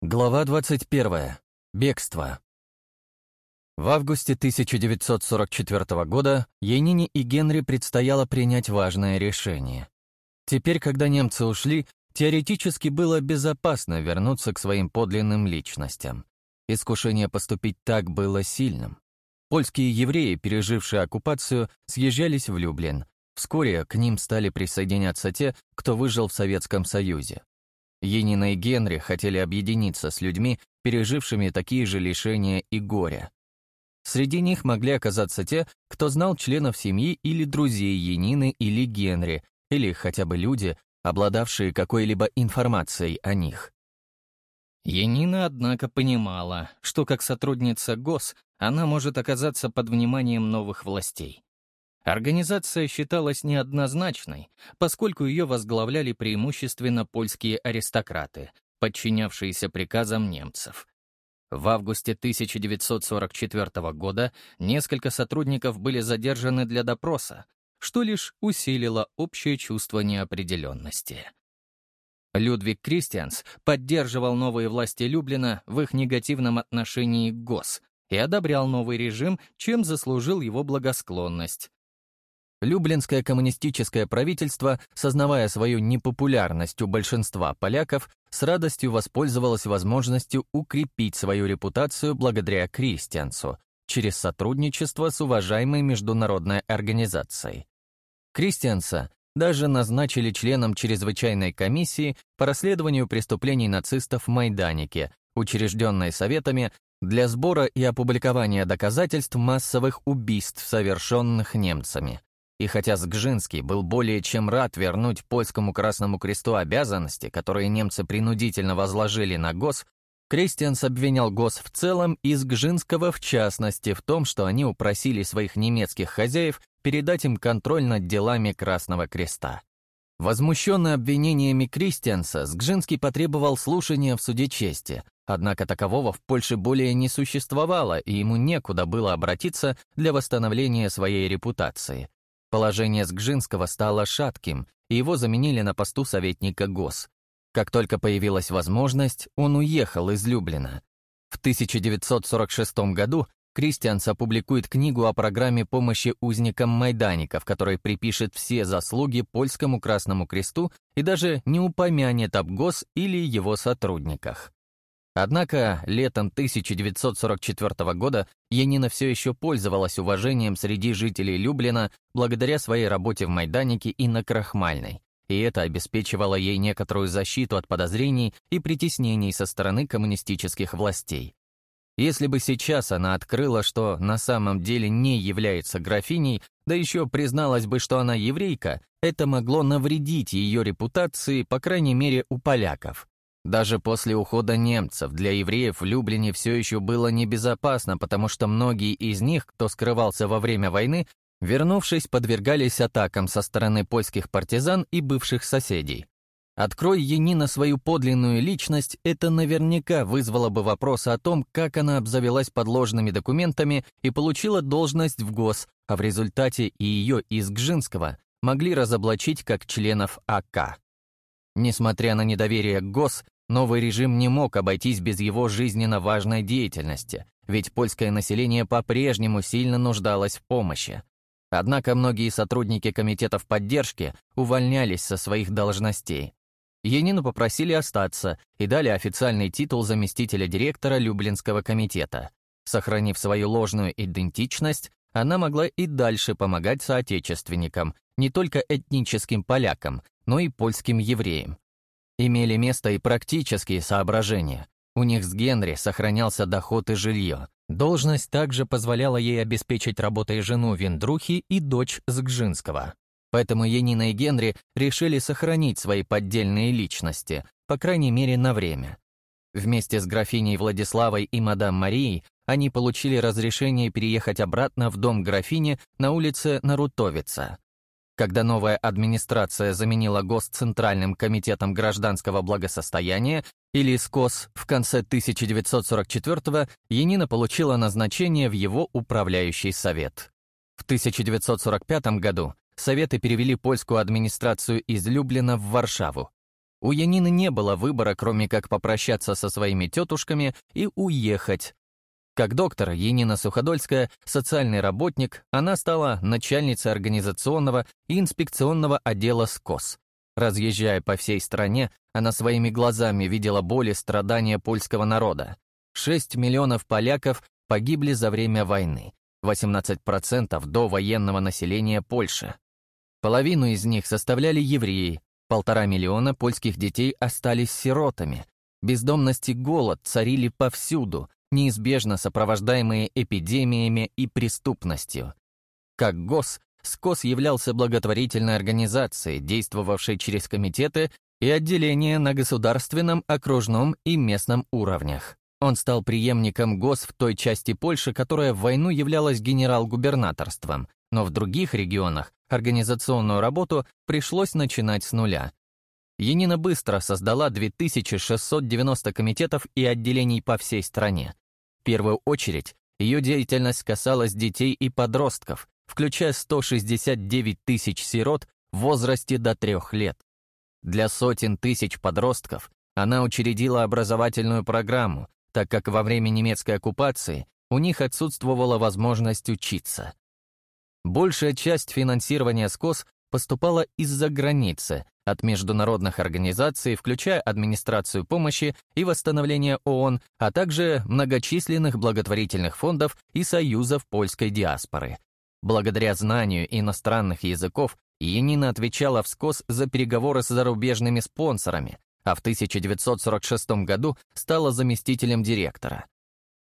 Глава 21. Бегство. В августе 1944 года Янине и Генри предстояло принять важное решение. Теперь, когда немцы ушли, теоретически было безопасно вернуться к своим подлинным личностям. Искушение поступить так было сильным. Польские евреи, пережившие оккупацию, съезжались в Люблин. Вскоре к ним стали присоединяться те, кто выжил в Советском Союзе. Енина и Генри хотели объединиться с людьми, пережившими такие же лишения и горя. Среди них могли оказаться те, кто знал членов семьи или друзей Енины или Генри, или хотя бы люди, обладавшие какой-либо информацией о них. Енина, однако, понимала, что как сотрудница ГОС она может оказаться под вниманием новых властей. Организация считалась неоднозначной, поскольку ее возглавляли преимущественно польские аристократы, подчинявшиеся приказам немцев. В августе 1944 года несколько сотрудников были задержаны для допроса, что лишь усилило общее чувство неопределенности. Людвиг Кристианс поддерживал новые власти Люблина в их негативном отношении к ГОС и одобрял новый режим, чем заслужил его благосклонность. Люблинское коммунистическое правительство, сознавая свою непопулярность у большинства поляков, с радостью воспользовалось возможностью укрепить свою репутацию благодаря Кристиансу через сотрудничество с уважаемой международной организацией. Кристианса даже назначили членом чрезвычайной комиссии по расследованию преступлений нацистов в Майданике, учрежденной Советами для сбора и опубликования доказательств массовых убийств, совершенных немцами. И хотя Сгжинский был более чем рад вернуть польскому Красному Кресту обязанности, которые немцы принудительно возложили на ГОС, Кристианс обвинял ГОС в целом и Сгжинского в частности в том, что они упросили своих немецких хозяев передать им контроль над делами Красного Креста. Возмущенный обвинениями Кристианса, Сгжинский потребовал слушания в суде чести, однако такового в Польше более не существовало, и ему некуда было обратиться для восстановления своей репутации. Положение Сгжинского стало шатким, и его заменили на посту советника ГОС. Как только появилась возможность, он уехал из Люблина. В 1946 году Кристианс опубликует книгу о программе помощи узникам Майданика, в которой припишет все заслуги Польскому Красному Кресту и даже не упомянет об ГОС или его сотрудниках. Однако летом 1944 года Янина все еще пользовалась уважением среди жителей Люблина благодаря своей работе в Майданике и на Крахмальной, и это обеспечивало ей некоторую защиту от подозрений и притеснений со стороны коммунистических властей. Если бы сейчас она открыла, что на самом деле не является графиней, да еще призналась бы, что она еврейка, это могло навредить ее репутации, по крайней мере, у поляков. Даже после ухода немцев для евреев в Люблине все еще было небезопасно, потому что многие из них, кто скрывался во время войны, вернувшись, подвергались атакам со стороны польских партизан и бывших соседей. Открой Енина свою подлинную личность, это наверняка вызвало бы вопрос о том, как она обзавелась подложными документами и получила должность в ГОС, а в результате и ее из Гжинского могли разоблачить как членов АК. Несмотря на недоверие к ГОС, Новый режим не мог обойтись без его жизненно важной деятельности, ведь польское население по-прежнему сильно нуждалось в помощи. Однако многие сотрудники комитетов поддержки увольнялись со своих должностей. Янину попросили остаться и дали официальный титул заместителя директора Люблинского комитета. Сохранив свою ложную идентичность, она могла и дальше помогать соотечественникам, не только этническим полякам, но и польским евреям. Имели место и практические соображения. У них с Генри сохранялся доход и жилье. Должность также позволяла ей обеспечить работой жену Виндрухи и дочь Сгжинского. Поэтому Янина и Генри решили сохранить свои поддельные личности, по крайней мере на время. Вместе с графиней Владиславой и мадам Марией они получили разрешение переехать обратно в дом графини на улице Нарутовица. Когда новая администрация заменила ГОС Центральным комитетом гражданского благосостояния, или СКОС, в конце 1944-го Янина получила назначение в его управляющий совет. В 1945 году Советы перевели польскую администрацию из Люблина в Варшаву. У Янины не было выбора, кроме как попрощаться со своими тетушками и уехать. Как доктор Янина Суходольская, социальный работник, она стала начальницей организационного и инспекционного отдела СКОС. Разъезжая по всей стране, она своими глазами видела боли страдания польского народа. 6 миллионов поляков погибли за время войны, 18% до военного населения Польши. Половину из них составляли евреи, полтора миллиона польских детей остались сиротами. Бездомность и голод царили повсюду, неизбежно сопровождаемые эпидемиями и преступностью. Как ГОС, СКОС являлся благотворительной организацией, действовавшей через комитеты и отделения на государственном, окружном и местном уровнях. Он стал преемником ГОС в той части Польши, которая в войну являлась генерал-губернаторством, но в других регионах организационную работу пришлось начинать с нуля. Енина быстро создала 2690 комитетов и отделений по всей стране. В первую очередь, ее деятельность касалась детей и подростков, включая 169 тысяч сирот в возрасте до трех лет. Для сотен тысяч подростков она учредила образовательную программу, так как во время немецкой оккупации у них отсутствовала возможность учиться. Большая часть финансирования СКОС поступала из-за границы, от международных организаций, включая администрацию помощи и восстановления ООН, а также многочисленных благотворительных фондов и союзов польской диаспоры. Благодаря знанию иностранных языков Янина отвечала в СКОС за переговоры с зарубежными спонсорами, а в 1946 году стала заместителем директора.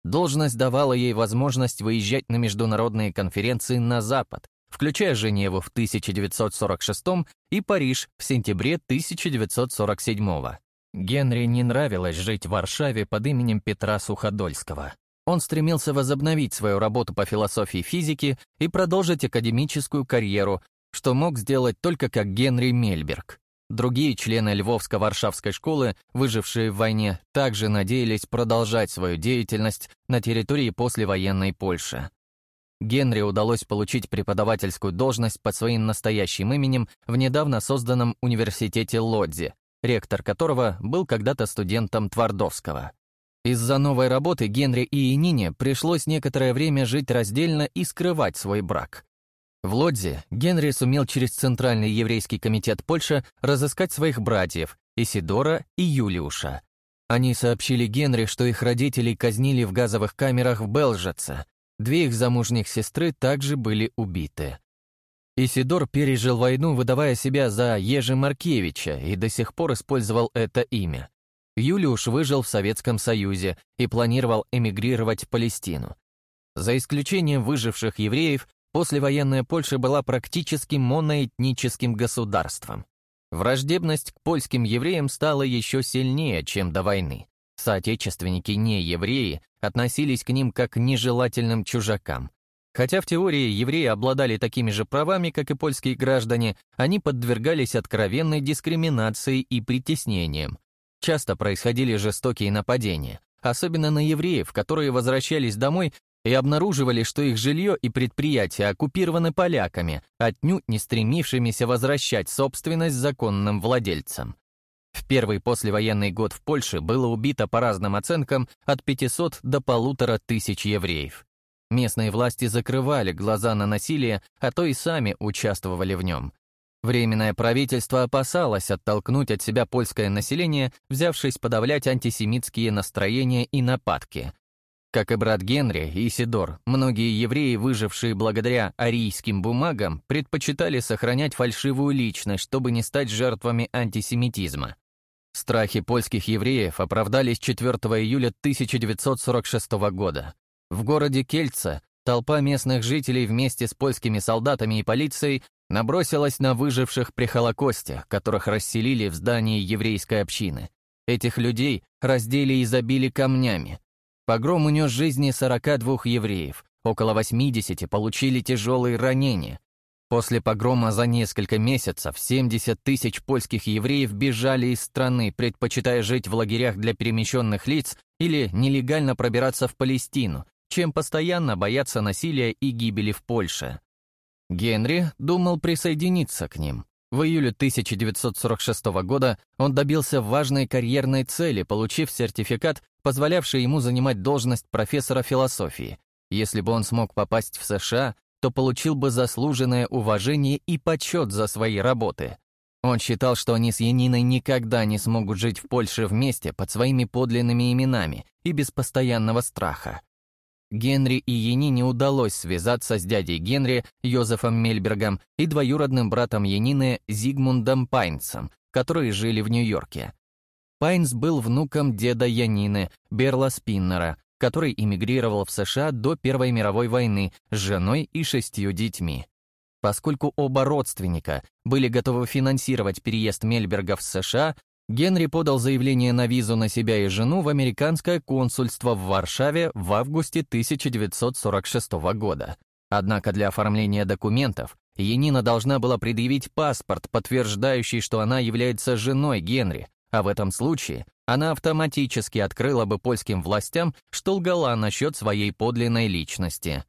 Должность давала ей возможность выезжать на международные конференции на Запад, включая Женеву в 1946 и Париж в сентябре 1947 Генри не нравилось жить в Варшаве под именем Петра Суходольского. Он стремился возобновить свою работу по философии физики и продолжить академическую карьеру, что мог сделать только как Генри Мельберг. Другие члены Львовско-Варшавской школы, выжившие в войне, также надеялись продолжать свою деятельность на территории послевоенной Польши. Генри удалось получить преподавательскую должность под своим настоящим именем в недавно созданном университете Лодзи, ректор которого был когда-то студентом Твардовского. Из-за новой работы Генри и Янине пришлось некоторое время жить раздельно и скрывать свой брак. В Лодзе Генри сумел через Центральный еврейский комитет Польши разыскать своих братьев Исидора и Юлиуша. Они сообщили Генри, что их родителей казнили в газовых камерах в Белжице. Две их замужних сестры также были убиты. Исидор пережил войну, выдавая себя за Ежи Маркевича, и до сих пор использовал это имя. Юлиуш выжил в Советском Союзе и планировал эмигрировать в Палестину. За исключением выживших евреев, послевоенная Польша была практически моноэтническим государством. Враждебность к польским евреям стала еще сильнее, чем до войны. Соотечественники не-евреи относились к ним как к нежелательным чужакам. Хотя в теории евреи обладали такими же правами, как и польские граждане, они подвергались откровенной дискриминации и притеснениям. Часто происходили жестокие нападения, особенно на евреев, которые возвращались домой и обнаруживали, что их жилье и предприятия оккупированы поляками, отнюдь не стремившимися возвращать собственность законным владельцам. В первый послевоенный год в Польше было убито по разным оценкам от 500 до полутора тысяч евреев. Местные власти закрывали глаза на насилие, а то и сами участвовали в нем. Временное правительство опасалось оттолкнуть от себя польское население, взявшись подавлять антисемитские настроения и нападки, как и брат Генри, Исидор, многие евреи, выжившие благодаря арийским бумагам, предпочитали сохранять фальшивую личность, чтобы не стать жертвами антисемитизма. Страхи польских евреев оправдались 4 июля 1946 года. В городе Кельце толпа местных жителей вместе с польскими солдатами и полицией набросилась на выживших при Холокосте, которых расселили в здании еврейской общины. Этих людей раздели и забили камнями, Погром унес жизни 42 евреев, около 80 получили тяжелые ранения. После погрома за несколько месяцев 70 тысяч польских евреев бежали из страны, предпочитая жить в лагерях для перемещенных лиц или нелегально пробираться в Палестину, чем постоянно бояться насилия и гибели в Польше. Генри думал присоединиться к ним. В июле 1946 года он добился важной карьерной цели, получив сертификат, позволявший ему занимать должность профессора философии. Если бы он смог попасть в США, то получил бы заслуженное уважение и почет за свои работы. Он считал, что они с Яниной никогда не смогут жить в Польше вместе под своими подлинными именами и без постоянного страха. Генри и Янине удалось связаться с дядей Генри, Йозефом Мельбергом, и двоюродным братом Янины Зигмундом Пайнцем, которые жили в Нью-Йорке. Пайнс был внуком деда Янины, Берла Спиннера, который эмигрировал в США до Первой мировой войны с женой и шестью детьми. Поскольку оба родственника были готовы финансировать переезд Мельберга в США, Генри подал заявление на визу на себя и жену в американское консульство в Варшаве в августе 1946 года. Однако для оформления документов Янина должна была предъявить паспорт, подтверждающий, что она является женой Генри, а в этом случае она автоматически открыла бы польским властям, что лгала насчет своей подлинной личности.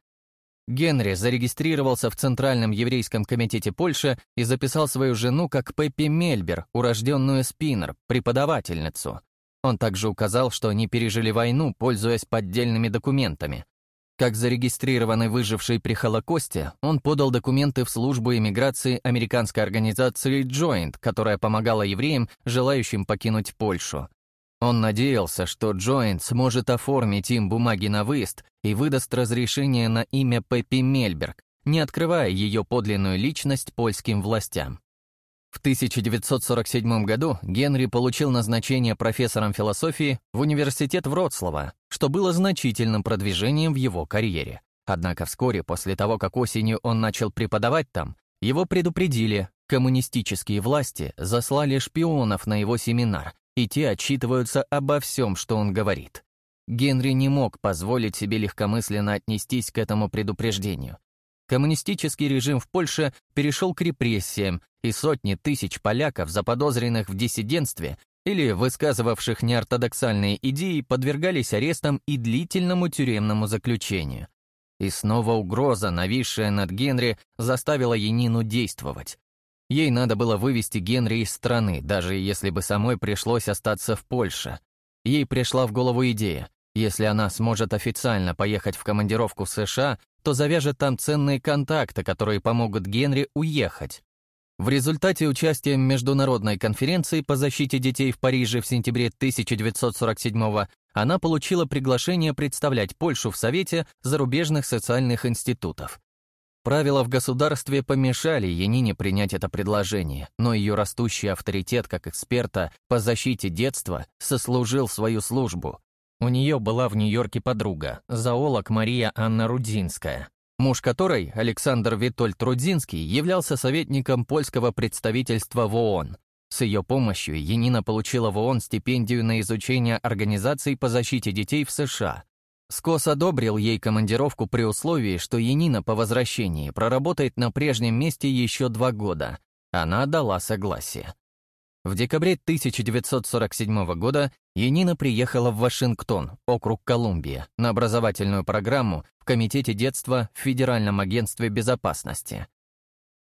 Генри зарегистрировался в Центральном еврейском комитете Польши и записал свою жену как Пеппи Мельбер, урожденную Спиннер, преподавательницу. Он также указал, что они пережили войну, пользуясь поддельными документами. Как зарегистрированный выживший при Холокосте, он подал документы в службу иммиграции американской организации Joint, которая помогала евреям, желающим покинуть Польшу. Он надеялся, что Джоинт сможет оформить им бумаги на выезд и выдаст разрешение на имя Пеппи Мельберг, не открывая ее подлинную личность польским властям. В 1947 году Генри получил назначение профессором философии в университет Вроцлава, что было значительным продвижением в его карьере. Однако вскоре после того, как осенью он начал преподавать там, его предупредили, коммунистические власти заслали шпионов на его семинар, и те отчитываются обо всем, что он говорит. Генри не мог позволить себе легкомысленно отнестись к этому предупреждению. Коммунистический режим в Польше перешел к репрессиям, и сотни тысяч поляков, заподозренных в диссидентстве или высказывавших неортодоксальные идеи, подвергались арестам и длительному тюремному заключению. И снова угроза, нависшая над Генри, заставила Янину действовать. Ей надо было вывести Генри из страны, даже если бы самой пришлось остаться в Польше. Ей пришла в голову идея. Если она сможет официально поехать в командировку в США, то завяжет там ценные контакты, которые помогут Генри уехать. В результате участия в международной конференции по защите детей в Париже в сентябре 1947 она получила приглашение представлять Польшу в Совете зарубежных социальных институтов. Правила в государстве помешали Янине принять это предложение, но ее растущий авторитет как эксперта по защите детства сослужил свою службу. У нее была в Нью-Йорке подруга, зоолог Мария Анна Рудзинская, муж которой, Александр Витольд Рудзинский, являлся советником польского представительства в ООН. С ее помощью Янина получила в ООН стипендию на изучение организаций по защите детей в США, Скос одобрил ей командировку при условии, что Янина по возвращении проработает на прежнем месте еще два года. Она дала согласие. В декабре 1947 года Янина приехала в Вашингтон, округ Колумбия, на образовательную программу в Комитете детства в Федеральном агентстве безопасности.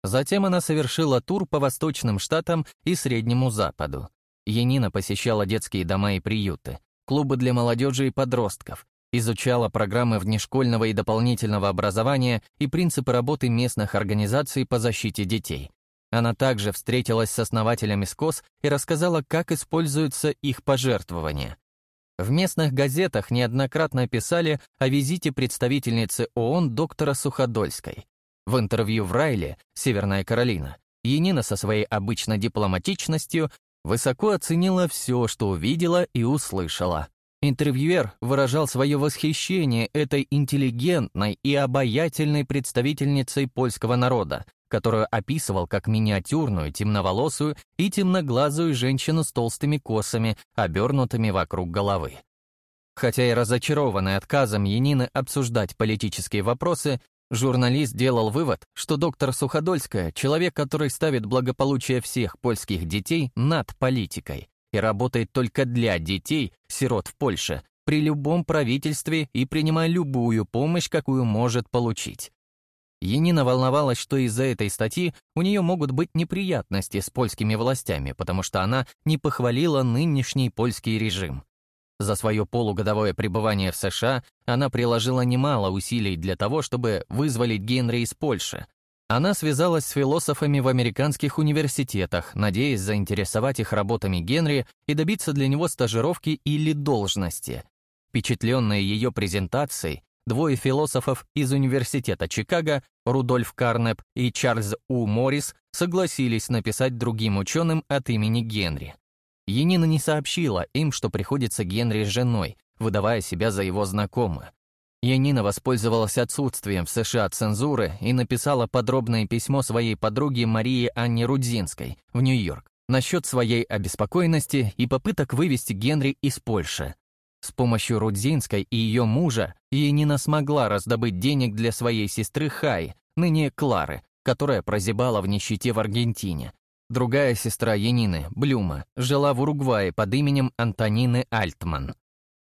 Затем она совершила тур по восточным штатам и Среднему Западу. Янина посещала детские дома и приюты, клубы для молодежи и подростков, изучала программы внешкольного и дополнительного образования и принципы работы местных организаций по защите детей. Она также встретилась с основателями СКОС и рассказала, как используются их пожертвования. В местных газетах неоднократно писали о визите представительницы ООН доктора Суходольской. В интервью в Райле, Северная Каролина, Енина со своей обычно дипломатичностью высоко оценила все, что увидела и услышала. Интервьюер выражал свое восхищение этой интеллигентной и обаятельной представительницей польского народа, которую описывал как миниатюрную, темноволосую и темноглазую женщину с толстыми косами, обернутыми вокруг головы. Хотя и разочарованный отказом Янины обсуждать политические вопросы, журналист делал вывод, что доктор Суходольская — человек, который ставит благополучие всех польских детей над политикой и работает только для детей, сирот в Польше, при любом правительстве и принимая любую помощь, какую может получить. Енина волновалась, что из-за этой статьи у нее могут быть неприятности с польскими властями, потому что она не похвалила нынешний польский режим. За свое полугодовое пребывание в США она приложила немало усилий для того, чтобы вызволить Генри из Польши. Она связалась с философами в американских университетах, надеясь заинтересовать их работами Генри и добиться для него стажировки или должности. Впечатленные ее презентацией, двое философов из Университета Чикаго, Рудольф Карнеп и Чарльз У. Моррис, согласились написать другим ученым от имени Генри. Енина не сообщила им, что приходится Генри с женой, выдавая себя за его знакомую. Янина воспользовалась отсутствием в США цензуры и написала подробное письмо своей подруге Марии Анне Рудзинской в Нью-Йорк насчет своей обеспокоенности и попыток вывести Генри из Польши. С помощью Рудзинской и ее мужа Янина смогла раздобыть денег для своей сестры Хай, ныне Клары, которая прозябала в нищете в Аргентине. Другая сестра Янины, Блюма, жила в Уругвае под именем Антонины Альтман.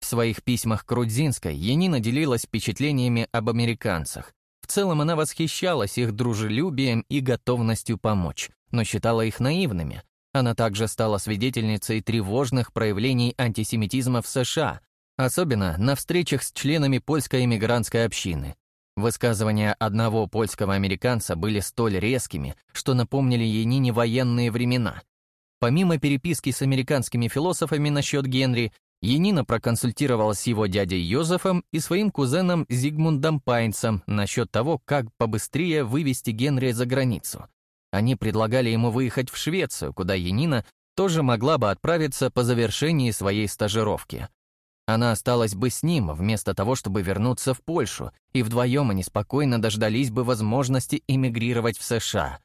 В своих письмах к Рудзинской Янина делилась впечатлениями об американцах. В целом она восхищалась их дружелюбием и готовностью помочь, но считала их наивными, она также стала свидетельницей тревожных проявлений антисемитизма в США, особенно на встречах с членами польской эмигрантской общины. Высказывания одного польского американца были столь резкими, что напомнили Янине военные времена. Помимо переписки с американскими философами насчет Генри, Янина проконсультировалась с его дядей Йозефом и своим кузеном Зигмундом Пайнцем насчет того, как побыстрее вывести Генри за границу. Они предлагали ему выехать в Швецию, куда Янина тоже могла бы отправиться по завершении своей стажировки. Она осталась бы с ним, вместо того, чтобы вернуться в Польшу, и вдвоем они спокойно дождались бы возможности эмигрировать в США.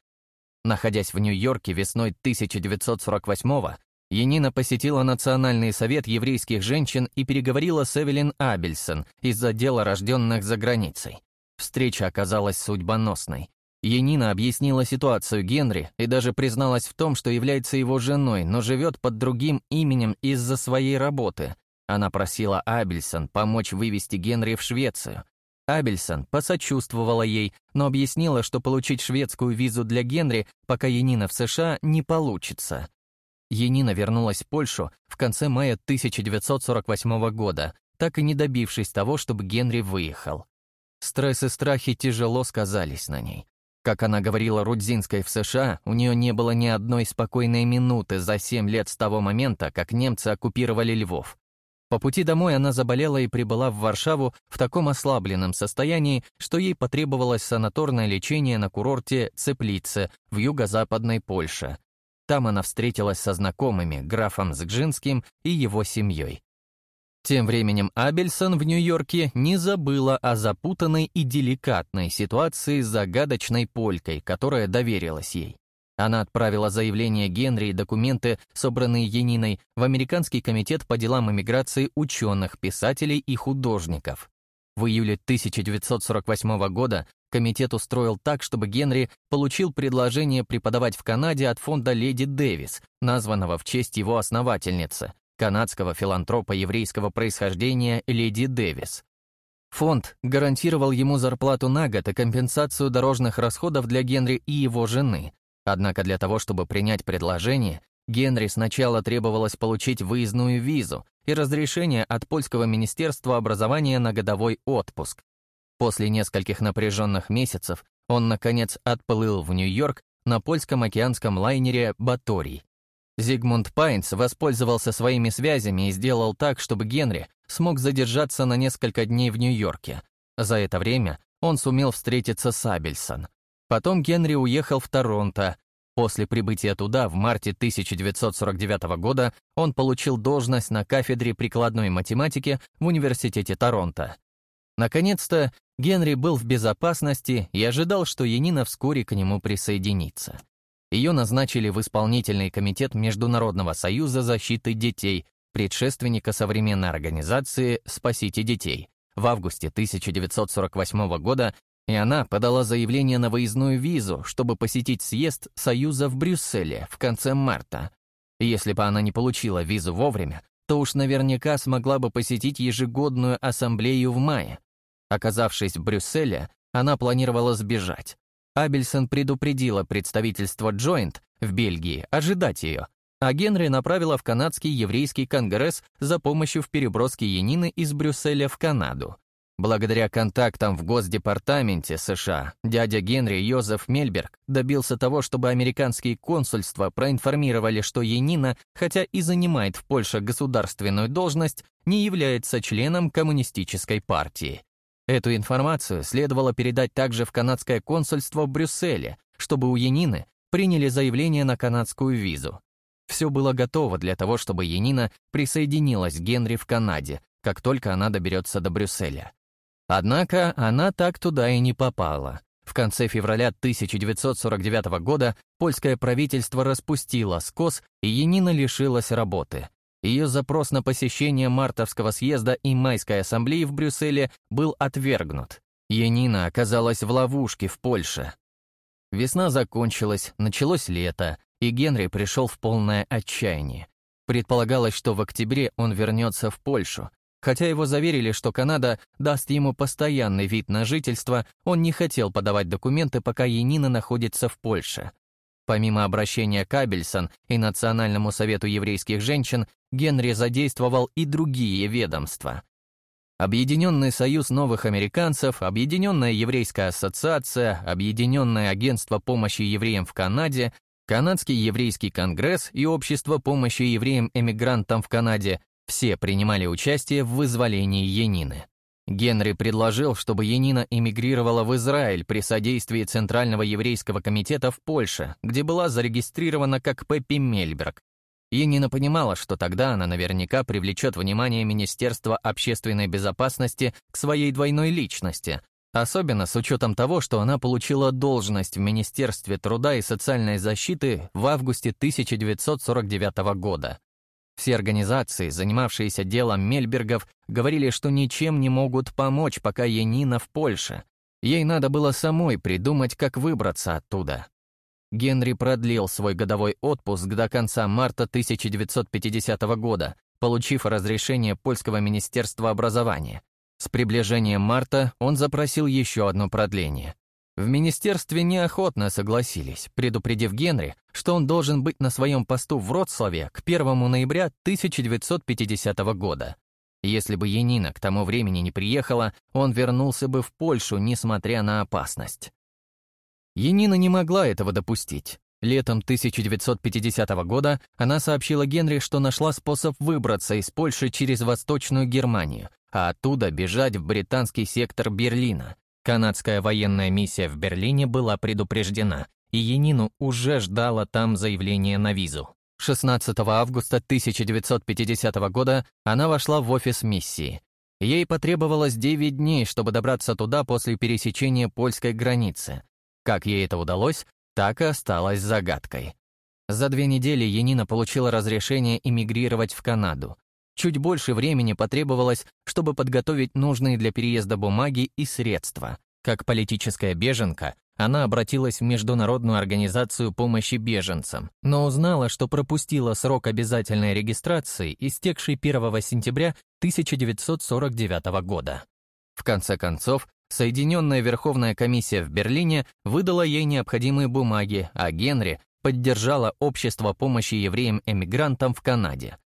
Находясь в Нью-Йорке весной 1948-го, Янина посетила Национальный совет еврейских женщин и переговорила с Эвелин Абельсон из отдела рожденных за границей. Встреча оказалась судьбоносной. Янина объяснила ситуацию Генри и даже призналась в том, что является его женой, но живет под другим именем из-за своей работы. Она просила Абельсон помочь вывести Генри в Швецию. Абельсон посочувствовала ей, но объяснила, что получить шведскую визу для Генри, пока Янина в США, не получится. Янина вернулась в Польшу в конце мая 1948 года, так и не добившись того, чтобы Генри выехал. Стресс и страхи тяжело сказались на ней. Как она говорила Рудзинской в США, у нее не было ни одной спокойной минуты за семь лет с того момента, как немцы оккупировали Львов. По пути домой она заболела и прибыла в Варшаву в таком ослабленном состоянии, что ей потребовалось санаторное лечение на курорте Цеплице в юго-западной Польше. Там она встретилась со знакомыми, графом Згжинским и его семьей. Тем временем Абельсон в Нью-Йорке не забыла о запутанной и деликатной ситуации с загадочной полькой, которая доверилась ей. Она отправила заявление Генри и документы, собранные Яниной, в Американский комитет по делам иммиграции ученых, писателей и художников. В июле 1948 года комитет устроил так, чтобы Генри получил предложение преподавать в Канаде от фонда «Леди Дэвис», названного в честь его основательницы, канадского филантропа еврейского происхождения Леди Дэвис. Фонд гарантировал ему зарплату на год и компенсацию дорожных расходов для Генри и его жены. Однако для того, чтобы принять предложение, Генри сначала требовалось получить выездную визу и разрешение от Польского министерства образования на годовой отпуск. После нескольких напряженных месяцев он, наконец, отплыл в Нью-Йорк на польском океанском лайнере «Баторий». Зигмунд Пайнс воспользовался своими связями и сделал так, чтобы Генри смог задержаться на несколько дней в Нью-Йорке. За это время он сумел встретиться с Абельсон. Потом Генри уехал в Торонто. После прибытия туда в марте 1949 года он получил должность на кафедре прикладной математики в Университете Торонто. Наконец-то Генри был в безопасности и ожидал, что Янина вскоре к нему присоединится. Ее назначили в исполнительный комитет Международного союза защиты детей, предшественника современной организации «Спасите детей», в августе 1948 года, и она подала заявление на выездную визу, чтобы посетить съезд Союза в Брюсселе в конце марта. Если бы она не получила визу вовремя, то уж наверняка смогла бы посетить ежегодную ассамблею в мае. Оказавшись в Брюсселе, она планировала сбежать. Абельсон предупредила представительство Joint в Бельгии ожидать ее, а Генри направила в канадский еврейский конгресс за помощью в переброске Янины из Брюсселя в Канаду. Благодаря контактам в Госдепартаменте США, дядя Генри Йозеф Мельберг добился того, чтобы американские консульства проинформировали, что Янина, хотя и занимает в Польше государственную должность, не является членом коммунистической партии. Эту информацию следовало передать также в канадское консульство в Брюсселе, чтобы у Янины приняли заявление на канадскую визу. Все было готово для того, чтобы Янина присоединилась к Генри в Канаде, как только она доберется до Брюсселя. Однако она так туда и не попала. В конце февраля 1949 года польское правительство распустило СКОС, и Янина лишилась работы. Ее запрос на посещение мартовского съезда и майской ассамблеи в Брюсселе был отвергнут. Янина оказалась в ловушке в Польше. Весна закончилась, началось лето, и Генри пришел в полное отчаяние. Предполагалось, что в октябре он вернется в Польшу, Хотя его заверили, что Канада даст ему постоянный вид на жительство, он не хотел подавать документы, пока Янина находится в Польше. Помимо обращения к Абельсон и Национальному совету еврейских женщин, Генри задействовал и другие ведомства. Объединенный союз новых американцев, Объединенная еврейская ассоциация, Объединенное агентство помощи евреям в Канаде, Канадский еврейский конгресс и Общество помощи евреям-эмигрантам в Канаде все принимали участие в вызволении Янины. Генри предложил, чтобы Янина эмигрировала в Израиль при содействии Центрального еврейского комитета в Польше, где была зарегистрирована как Пеппи Мельберг. Янина понимала, что тогда она наверняка привлечет внимание Министерства общественной безопасности к своей двойной личности, особенно с учетом того, что она получила должность в Министерстве труда и социальной защиты в августе 1949 года. Все организации, занимавшиеся делом Мельбергов, говорили, что ничем не могут помочь, пока Янина в Польше. Ей надо было самой придумать, как выбраться оттуда. Генри продлил свой годовой отпуск до конца марта 1950 года, получив разрешение Польского министерства образования. С приближением марта он запросил еще одно продление. В министерстве неохотно согласились, предупредив Генри, что он должен быть на своем посту в Вроцлаве к 1 ноября 1950 года. Если бы Янина к тому времени не приехала, он вернулся бы в Польшу, несмотря на опасность. Янина не могла этого допустить. Летом 1950 года она сообщила Генри, что нашла способ выбраться из Польши через Восточную Германию, а оттуда бежать в британский сектор Берлина. Канадская военная миссия в Берлине была предупреждена, и Янину уже ждала там заявление на визу. 16 августа 1950 года она вошла в офис миссии. Ей потребовалось 9 дней, чтобы добраться туда после пересечения польской границы. Как ей это удалось, так и осталось загадкой. За две недели Янина получила разрешение эмигрировать в Канаду. Чуть больше времени потребовалось, чтобы подготовить нужные для переезда бумаги и средства. Как политическая беженка, она обратилась в Международную организацию помощи беженцам, но узнала, что пропустила срок обязательной регистрации, истекший 1 сентября 1949 года. В конце концов, Соединенная Верховная комиссия в Берлине выдала ей необходимые бумаги, а Генри поддержала Общество помощи евреям-эмигрантам в Канаде.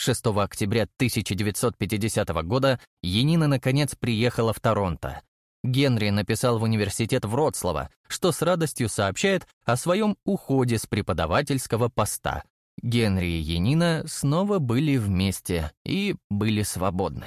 6 октября 1950 года Енина наконец приехала в Торонто. Генри написал в университет Вроцлава, что с радостью сообщает о своем уходе с преподавательского поста. Генри и Енина снова были вместе и были свободны.